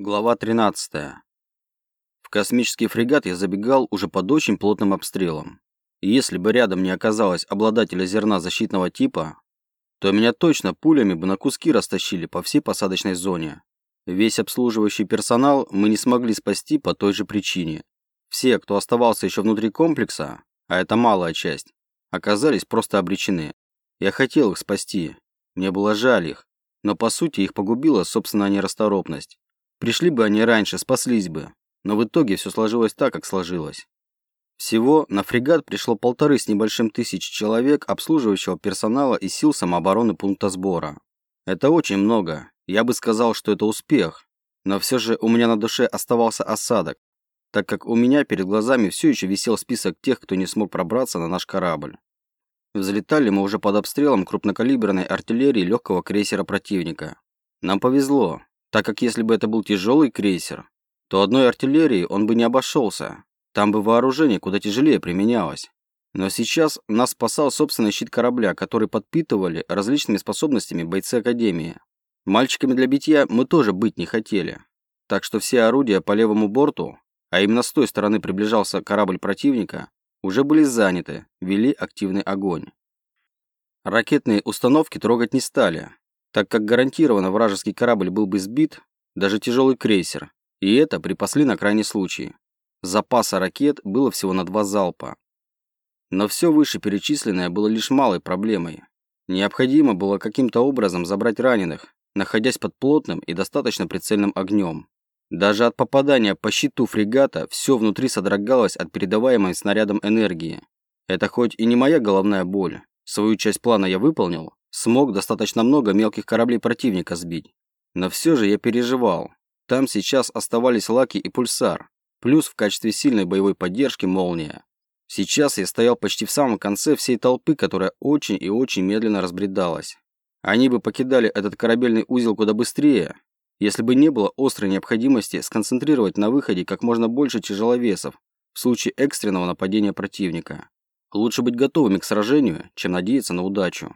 Глава 13. В космический фрегат я забегал уже под очень плотным обстрелом. И если бы рядом не оказалось обладателя зерна защитного типа, то меня точно пулями бы на куски растащили по всей посадочной зоне. Весь обслуживающий персонал мы не смогли спасти по той же причине. Все, кто оставался еще внутри комплекса, а это малая часть, оказались просто обречены. Я хотел их спасти, мне было жаль их, но по сути их погубила собственная нерасторопность. Пришли бы они раньше, спаслись бы. Но в итоге все сложилось так, как сложилось. Всего на фрегат пришло полторы с небольшим тысяч человек обслуживающего персонала и сил самообороны пункта сбора. Это очень много. Я бы сказал, что это успех. Но все же у меня на душе оставался осадок, так как у меня перед глазами все еще висел список тех, кто не смог пробраться на наш корабль. Взлетали мы уже под обстрелом крупнокалиберной артиллерии легкого крейсера противника. Нам повезло так как если бы это был тяжелый крейсер, то одной артиллерии он бы не обошелся. Там бы вооружение куда тяжелее применялось. Но сейчас нас спасал собственный щит корабля, который подпитывали различными способностями бойцы Академии. Мальчиками для битья мы тоже быть не хотели. Так что все орудия по левому борту, а именно с той стороны приближался корабль противника, уже были заняты, вели активный огонь. Ракетные установки трогать не стали, так как гарантированно вражеский корабль был бы сбит, даже тяжелый крейсер, и это припасли на крайний случай. Запаса ракет было всего на два залпа. Но все вышеперечисленное было лишь малой проблемой. Необходимо было каким-то образом забрать раненых, находясь под плотным и достаточно прицельным огнем. Даже от попадания по щиту фрегата все внутри содрогалось от передаваемой снарядом энергии. Это хоть и не моя головная боль, свою часть плана я выполнил, смог достаточно много мелких кораблей противника сбить. Но все же я переживал. Там сейчас оставались Лаки и Пульсар, плюс в качестве сильной боевой поддержки Молния. Сейчас я стоял почти в самом конце всей толпы, которая очень и очень медленно разбредалась. Они бы покидали этот корабельный узел куда быстрее, если бы не было острой необходимости сконцентрировать на выходе как можно больше тяжеловесов в случае экстренного нападения противника. Лучше быть готовыми к сражению, чем надеяться на удачу.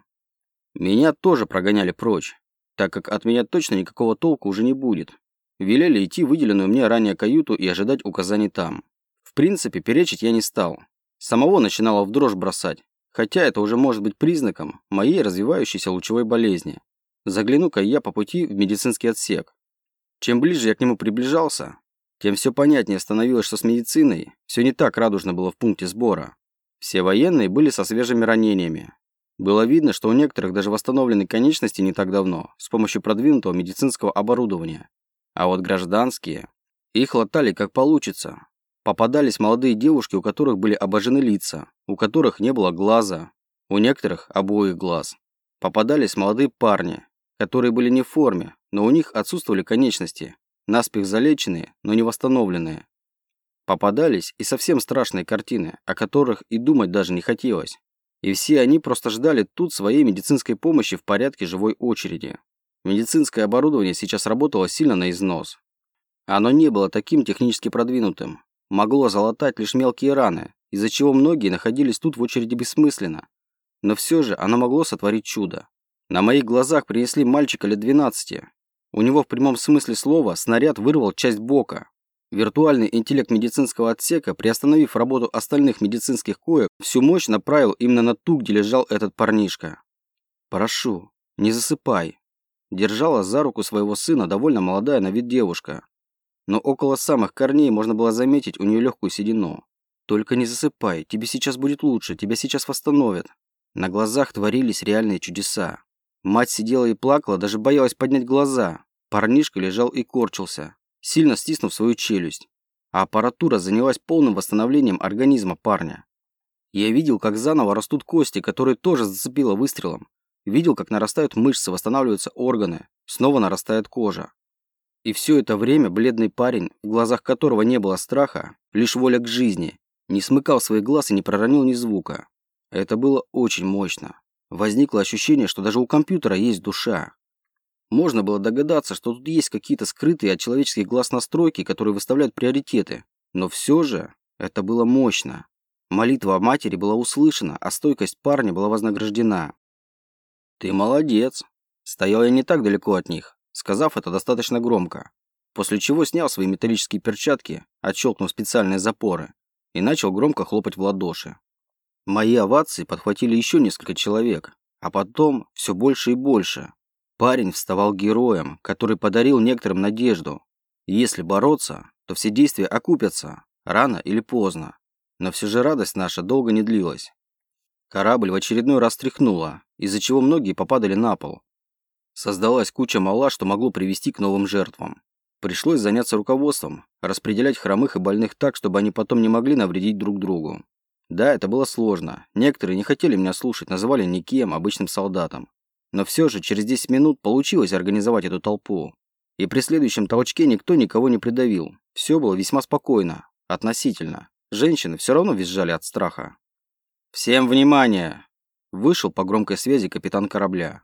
Меня тоже прогоняли прочь, так как от меня точно никакого толку уже не будет. Велели идти в выделенную мне ранее каюту и ожидать указаний там. В принципе, перечить я не стал. Самого начинало в дрожь бросать, хотя это уже может быть признаком моей развивающейся лучевой болезни. Загляну-ка я по пути в медицинский отсек. Чем ближе я к нему приближался, тем все понятнее становилось, что с медициной все не так радужно было в пункте сбора. Все военные были со свежими ранениями, было видно, что у некоторых даже восстановлены конечности не так давно, с помощью продвинутого медицинского оборудования. А вот гражданские, их латали как получится. Попадались молодые девушки, у которых были обожжены лица, у которых не было глаза, у некоторых обоих глаз. Попадались молодые парни, которые были не в форме, но у них отсутствовали конечности, наспех залеченные, но не восстановленные. Попадались и совсем страшные картины, о которых и думать даже не хотелось. И все они просто ждали тут своей медицинской помощи в порядке живой очереди. Медицинское оборудование сейчас работало сильно на износ. Оно не было таким технически продвинутым. Могло залатать лишь мелкие раны, из-за чего многие находились тут в очереди бессмысленно. Но все же оно могло сотворить чудо. На моих глазах принесли мальчика лет 12. У него в прямом смысле слова снаряд вырвал часть бока, Виртуальный интеллект медицинского отсека, приостановив работу остальных медицинских коек, всю мощь направил именно на ту, где лежал этот парнишка. «Прошу, не засыпай», – держала за руку своего сына довольно молодая на вид девушка. Но около самых корней можно было заметить у нее легкую седину. «Только не засыпай, тебе сейчас будет лучше, тебя сейчас восстановят». На глазах творились реальные чудеса. Мать сидела и плакала, даже боялась поднять глаза. Парнишка лежал и корчился, сильно стиснув свою челюсть, а аппаратура занялась полным восстановлением организма парня. Я видел, как заново растут кости, которые тоже зацепило выстрелом. Видел, как нарастают мышцы, восстанавливаются органы, снова нарастает кожа. И все это время бледный парень, в глазах которого не было страха, лишь воля к жизни, не смыкал своих глаз и не проронил ни звука. Это было очень мощно. Возникло ощущение, что даже у компьютера есть душа. Можно было догадаться, что тут есть какие-то скрытые от человеческих глаз настройки, которые выставляют приоритеты. Но все же это было мощно. Молитва о матери была услышана, а стойкость парня была вознаграждена. «Ты молодец!» Стоял я не так далеко от них, сказав это достаточно громко. после чего снял свои металлические перчатки, отщелкнув специальные запоры, и начал громко хлопать в ладоши. Мои овации подхватили еще несколько человек, а потом все больше и больше. Парень вставал героем, который подарил некоторым надежду. Если бороться, то все действия окупятся, рано или поздно. Но все же радость наша долго не длилась. Корабль в очередной раз тряхнуло, из-за чего многие попадали на пол. Создалась куча мала, что могло привести к новым жертвам. Пришлось заняться руководством, распределять хромых и больных так, чтобы они потом не могли навредить друг другу. Да, это было сложно. Некоторые не хотели меня слушать, называли никем, обычным солдатом. Но все же через 10 минут получилось организовать эту толпу. И при следующем толчке никто никого не придавил. Все было весьма спокойно, относительно. Женщины все равно визжали от страха. «Всем внимание!» Вышел по громкой связи капитан корабля.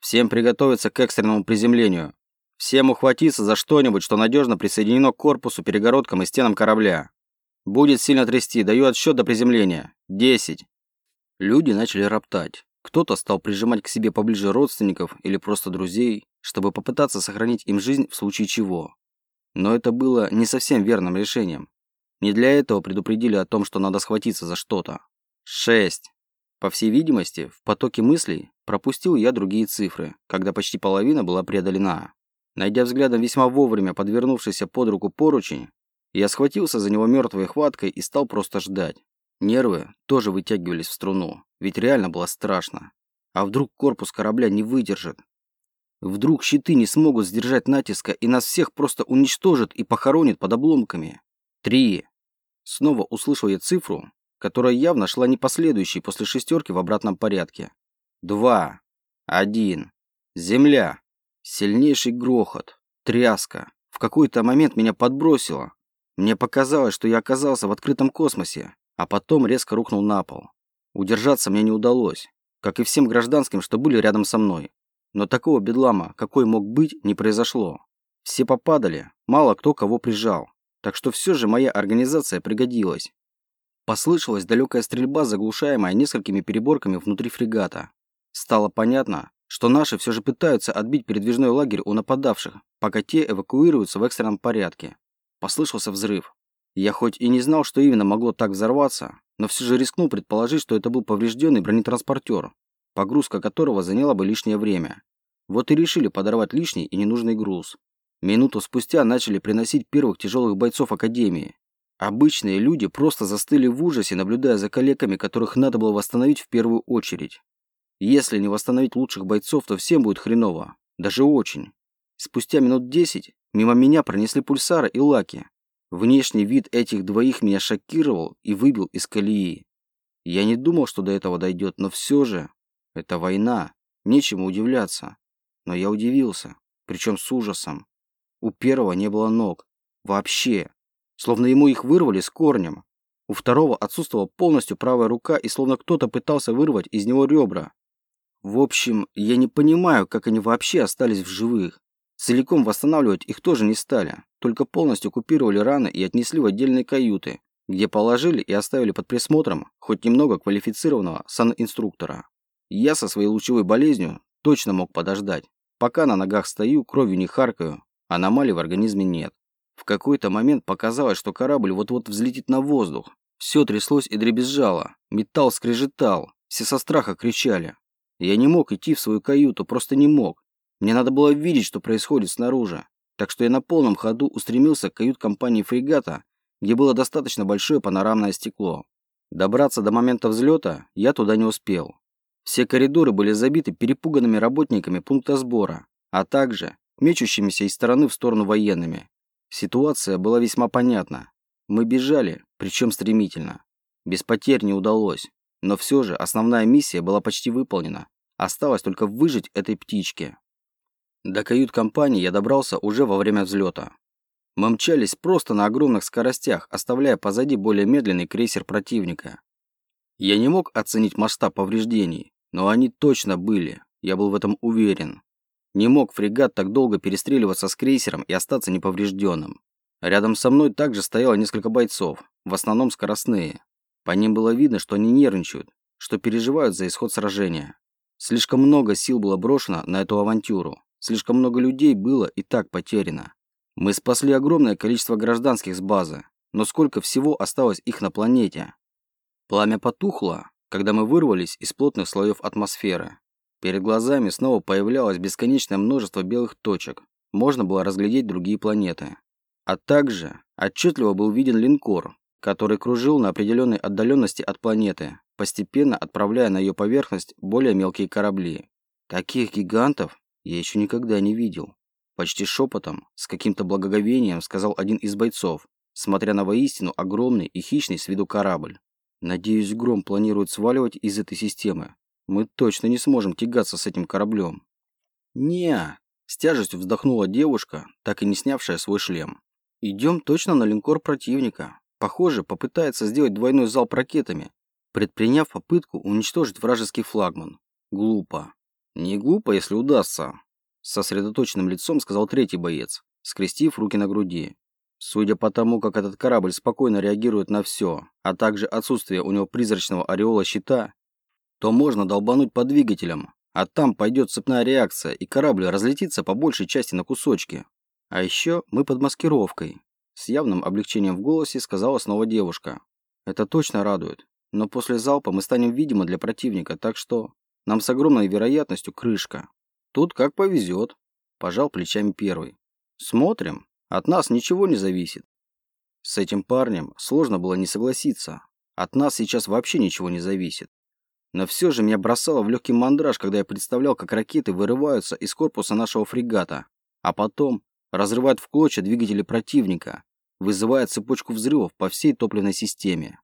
«Всем приготовиться к экстренному приземлению. Всем ухватиться за что-нибудь, что надежно присоединено к корпусу, перегородкам и стенам корабля. Будет сильно трясти. Даю отсчет до приземления. Десять. Люди начали роптать. Кто-то стал прижимать к себе поближе родственников или просто друзей, чтобы попытаться сохранить им жизнь в случае чего. Но это было не совсем верным решением. Не для этого предупредили о том, что надо схватиться за что-то. Шесть. По всей видимости, в потоке мыслей пропустил я другие цифры, когда почти половина была преодолена. Найдя взглядом весьма вовремя подвернувшийся под руку поручень, я схватился за него мертвой хваткой и стал просто ждать. Нервы тоже вытягивались в струну, ведь реально было страшно. А вдруг корпус корабля не выдержит? Вдруг щиты не смогут сдержать натиска и нас всех просто уничтожит и похоронит под обломками? Три. Снова услышал я цифру, которая явно шла не последующей после шестерки в обратном порядке. Два. Один. Земля. Сильнейший грохот, тряска. В какой-то момент меня подбросило. Мне показалось, что я оказался в открытом космосе, а потом резко рухнул на пол. Удержаться мне не удалось, как и всем гражданским, что были рядом со мной. Но такого бедлама, какой мог быть, не произошло. Все попадали, мало кто кого прижал. Так что все же моя организация пригодилась. Послышалась далекая стрельба, заглушаемая несколькими переборками внутри фрегата. Стало понятно, что наши все же пытаются отбить передвижной лагерь у нападавших, пока те эвакуируются в экстренном порядке. Послышался взрыв. Я хоть и не знал, что именно могло так взорваться, но все же рискнул предположить, что это был поврежденный бронетранспортер, погрузка которого заняла бы лишнее время. Вот и решили подорвать лишний и ненужный груз. Минуту спустя начали приносить первых тяжелых бойцов Академии. Обычные люди просто застыли в ужасе, наблюдая за коллегами, которых надо было восстановить в первую очередь. Если не восстановить лучших бойцов, то всем будет хреново. Даже очень. Спустя минут десять мимо меня пронесли пульсары и лаки. Внешний вид этих двоих меня шокировал и выбил из колеи. Я не думал, что до этого дойдет, но все же... Это война. Нечему удивляться. Но я удивился. Причем с ужасом. У первого не было ног. Вообще. Словно ему их вырвали с корнем. У второго отсутствовала полностью правая рука, и словно кто-то пытался вырвать из него ребра. В общем, я не понимаю, как они вообще остались в живых. Целиком восстанавливать их тоже не стали, только полностью купировали раны и отнесли в отдельные каюты, где положили и оставили под присмотром хоть немного квалифицированного санинструктора. Я со своей лучевой болезнью точно мог подождать. Пока на ногах стою, кровью не харкаю, аномалий в организме нет. В какой-то момент показалось, что корабль вот-вот взлетит на воздух. Все тряслось и дребезжало, металл скрежетал, все со страха кричали. Я не мог идти в свою каюту, просто не мог. Мне надо было видеть, что происходит снаружи. Так что я на полном ходу устремился к кают-компании фрегата, где было достаточно большое панорамное стекло. Добраться до момента взлета я туда не успел. Все коридоры были забиты перепуганными работниками пункта сбора, а также мечущимися из стороны в сторону военными. Ситуация была весьма понятна. Мы бежали, причем стремительно. Без потерь не удалось. Но все же основная миссия была почти выполнена. Осталось только выжить этой птичке. До кают-компании я добрался уже во время взлета. Мы мчались просто на огромных скоростях, оставляя позади более медленный крейсер противника. Я не мог оценить масштаб повреждений, но они точно были, я был в этом уверен. Не мог фрегат так долго перестреливаться с крейсером и остаться неповрежденным. Рядом со мной также стояло несколько бойцов, в основном скоростные. По ним было видно, что они нервничают, что переживают за исход сражения. Слишком много сил было брошено на эту авантюру. Слишком много людей было и так потеряно. Мы спасли огромное количество гражданских с базы, но сколько всего осталось их на планете? Пламя потухло, когда мы вырвались из плотных слоев атмосферы. Перед глазами снова появлялось бесконечное множество белых точек. Можно было разглядеть другие планеты. А также отчетливо был виден линкор, который кружил на определенной отдаленности от планеты, постепенно отправляя на ее поверхность более мелкие корабли. Таких гигантов я еще никогда не видел. Почти шепотом, с каким-то благоговением сказал один из бойцов, смотря на воистину огромный и хищный с виду корабль. Надеюсь, Гром планирует сваливать из этой системы. Мы точно не сможем тягаться с этим кораблем. не с тяжестью вздохнула девушка, так и не снявшая свой шлем. Идем точно на линкор противника. Похоже, попытается сделать двойной залп ракетами, предприняв попытку уничтожить вражеский флагман. Глупо. Не глупо, если удастся. С сосредоточенным лицом сказал третий боец, скрестив руки на груди. Судя по тому, как этот корабль спокойно реагирует на все, а также отсутствие у него призрачного ореола щита, то можно долбануть по двигателям, а там пойдет цепная реакция, и корабль разлетится по большей части на кусочки. А еще мы под маскировкой. С явным облегчением в голосе сказала снова девушка. Это точно радует. Но после залпа мы станем видимы для противника, так что нам с огромной вероятностью крышка. Тут как повезет. Пожал плечами первый. Смотрим. От нас ничего не зависит. С этим парнем сложно было не согласиться. От нас сейчас вообще ничего не зависит. Но все же меня бросало в легкий мандраж, когда я представлял, как ракеты вырываются из корпуса нашего фрегата, а потом разрывают в клочья двигатели противника, вызывая цепочку взрывов по всей топливной системе.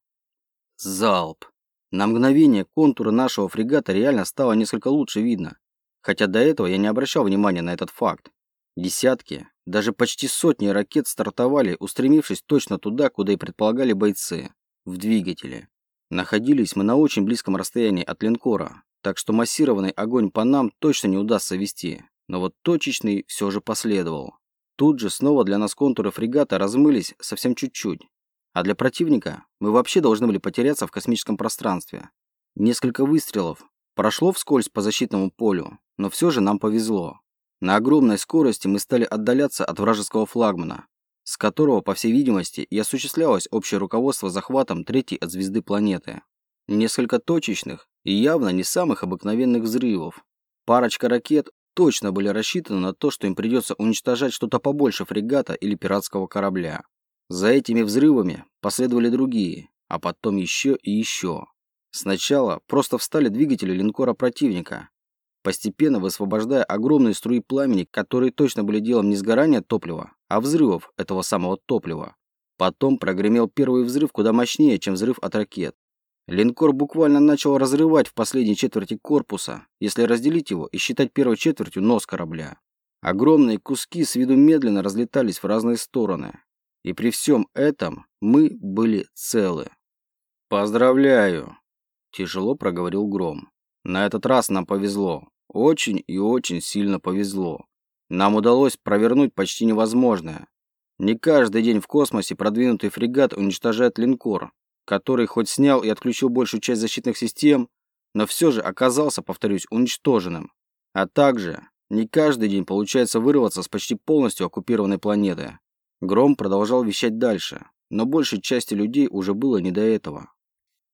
Залп. На мгновение контуры нашего фрегата реально стало несколько лучше видно, хотя до этого я не обращал внимания на этот факт. Десятки, даже почти сотни ракет стартовали, устремившись точно туда, куда и предполагали бойцы, в двигателе. Находились мы на очень близком расстоянии от линкора, так что массированный огонь по нам точно не удастся вести, но вот точечный все же последовал. Тут же снова для нас контуры фрегата размылись совсем чуть-чуть, а для противника мы вообще должны были потеряться в космическом пространстве. Несколько выстрелов прошло вскользь по защитному полю, но все же нам повезло. На огромной скорости мы стали отдаляться от вражеского флагмана, с которого, по всей видимости, и осуществлялось общее руководство захватом третьей от звезды планеты. Несколько точечных и явно не самых обыкновенных взрывов. Парочка ракет точно были рассчитаны на то, что им придется уничтожать что-то побольше фрегата или пиратского корабля. За этими взрывами последовали другие, а потом еще и еще. Сначала просто встали двигатели линкора противника, постепенно высвобождая огромные струи пламени, которые точно были делом не сгорания топлива, а взрывов этого самого топлива. Потом прогремел первый взрыв куда мощнее, чем взрыв от ракет. Линкор буквально начал разрывать в последней четверти корпуса, если разделить его и считать первой четвертью нос корабля. Огромные куски с виду медленно разлетались в разные стороны. И при всем этом мы были целы. «Поздравляю!» – тяжело проговорил Гром. На этот раз нам повезло. Очень и очень сильно повезло. Нам удалось провернуть почти невозможное. Не каждый день в космосе продвинутый фрегат уничтожает линкор, который хоть снял и отключил большую часть защитных систем, но все же оказался, повторюсь, уничтоженным. А также не каждый день получается вырваться с почти полностью оккупированной планеты. Гром продолжал вещать дальше, но большей части людей уже было не до этого.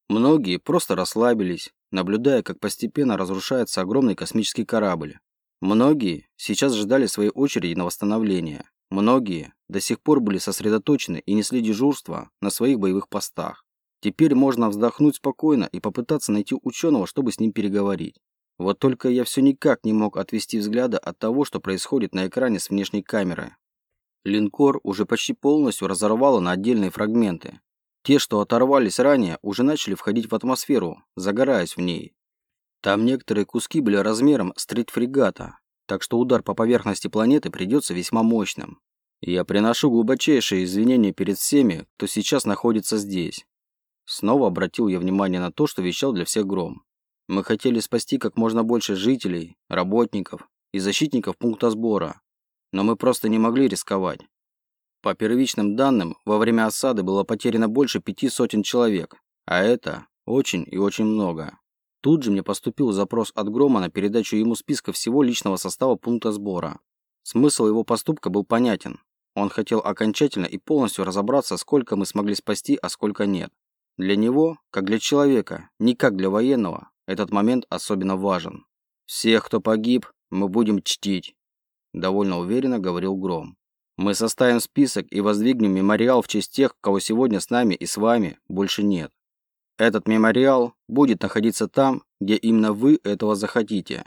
Многие просто расслабились, наблюдая, как постепенно разрушается огромный космический корабль. Многие сейчас ждали своей очереди на восстановление. Многие до сих пор были сосредоточены и несли дежурство на своих боевых постах. Теперь можно вздохнуть спокойно и попытаться найти ученого, чтобы с ним переговорить. Вот только я все никак не мог отвести взгляда от того, что происходит на экране с внешней камеры. Линкор уже почти полностью разорвало на отдельные фрагменты, те, что оторвались ранее, уже начали входить в атмосферу, загораясь в ней. Там некоторые куски были размером с треть фрегата, так что удар по поверхности планеты придется весьма мощным. Я приношу глубочайшие извинения перед всеми, кто сейчас находится здесь. Снова обратил я внимание на то, что вещал для всех гром. Мы хотели спасти как можно больше жителей, работников и защитников пункта сбора, но мы просто не могли рисковать. По первичным данным, во время осады было потеряно больше пяти сотен человек, а это очень и очень много. Тут же мне поступил запрос от Грома на передачу ему списка всего личного состава пункта сбора. Смысл его поступка был понятен. Он хотел окончательно и полностью разобраться, сколько мы смогли спасти, а сколько нет. Для него, как для человека, не как для военного, этот момент особенно важен. «Всех, кто погиб, мы будем чтить», – довольно уверенно говорил Гром. «Мы составим список и воздвигнем мемориал в честь тех, кого сегодня с нами и с вами больше нет. Этот мемориал будет находиться там, где именно вы этого захотите.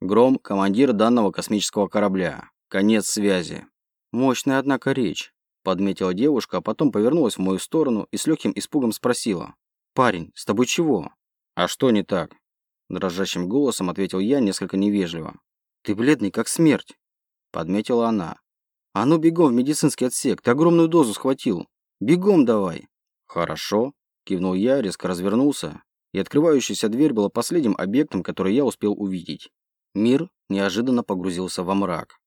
Гром – командир данного космического корабля. Конец связи». Мощная, однако, речь, подметила девушка, а потом повернулась в мою сторону и с легким испугом спросила. «Парень, с тобой чего?» «А что не так?» Дрожащим голосом ответил я несколько невежливо. «Ты бледный, как смерть», подметила она. «А ну бегом в медицинский отсек, ты огромную дозу схватил. Бегом давай!» «Хорошо», кивнул я, резко развернулся, и открывающаяся дверь была последним объектом, который я успел увидеть. Мир неожиданно погрузился во мрак.